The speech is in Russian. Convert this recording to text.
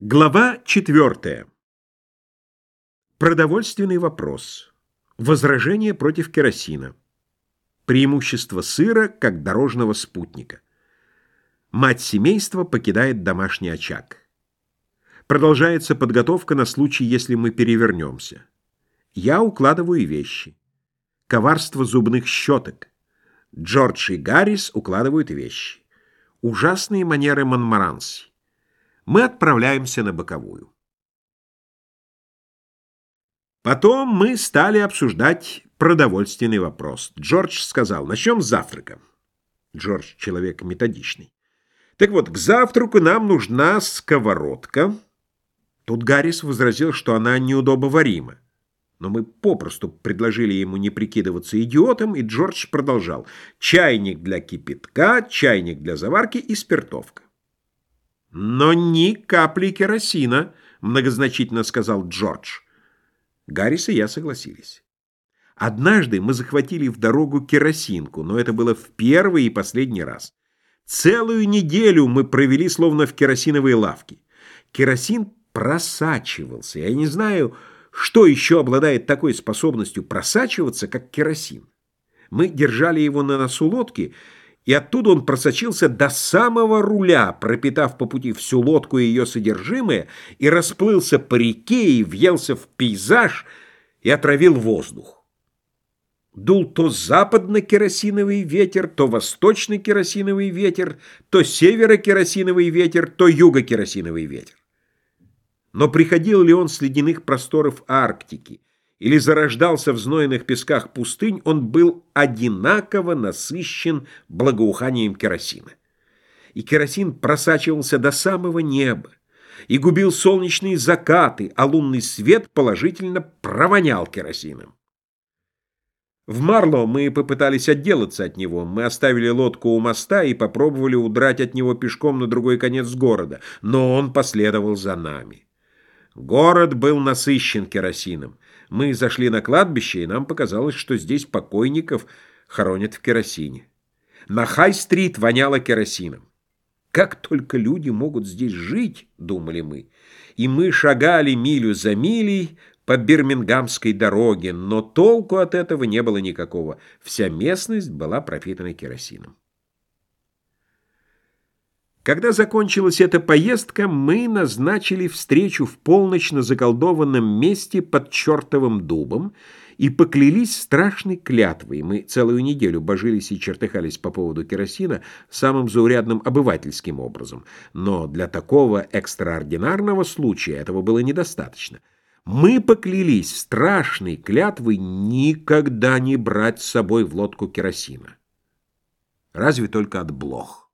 Глава 4. Продовольственный вопрос. Возражение против керосина. Преимущество сыра как дорожного спутника. Мать семейства покидает домашний очаг. Продолжается подготовка на случай, если мы перевернемся. Я укладываю вещи. Коварство зубных щеток. Джордж и Гаррис укладывают вещи. Ужасные манеры Монмаранси мы отправляемся на боковую. Потом мы стали обсуждать продовольственный вопрос. Джордж сказал, начнем с завтрака. Джордж — человек методичный. Так вот, к завтраку нам нужна сковородка. Тут Гаррис возразил, что она неудобоварима. Но мы попросту предложили ему не прикидываться идиотом, и Джордж продолжал. Чайник для кипятка, чайник для заварки и спиртовка. «Но ни капли керосина», — многозначительно сказал Джордж. Гаррис и я согласились. Однажды мы захватили в дорогу керосинку, но это было в первый и последний раз. Целую неделю мы провели словно в керосиновой лавке. Керосин просачивался. Я не знаю, что еще обладает такой способностью просачиваться, как керосин. Мы держали его на носу лодки, и оттуда он просочился до самого руля, пропитав по пути всю лодку и ее содержимое, и расплылся по реке, и въелся в пейзаж, и отравил воздух. Дул то западно-керосиновый ветер, то восточно-керосиновый ветер, то северо-керосиновый ветер, то юго-керосиновый ветер. Но приходил ли он с ледяных просторов Арктики, или зарождался в знойных песках пустынь, он был одинаково насыщен благоуханием керосина. И керосин просачивался до самого неба, и губил солнечные закаты, а лунный свет положительно провонял керосином. В Марло мы попытались отделаться от него. Мы оставили лодку у моста и попробовали удрать от него пешком на другой конец города, но он последовал за нами. Город был насыщен керосином. Мы зашли на кладбище, и нам показалось, что здесь покойников хоронят в керосине. На Хай-стрит воняло керосином. Как только люди могут здесь жить, думали мы. И мы шагали милю за милей по Бирмингамской дороге, но толку от этого не было никакого. Вся местность была пропитана керосином. Когда закончилась эта поездка, мы назначили встречу в полночь на заколдованном месте под чертовым дубом и поклялись страшной клятвой. Мы целую неделю божились и чертыхались по поводу керосина самым заурядным обывательским образом. Но для такого экстраординарного случая этого было недостаточно. Мы поклялись страшной клятвой никогда не брать с собой в лодку керосина. Разве только от блох.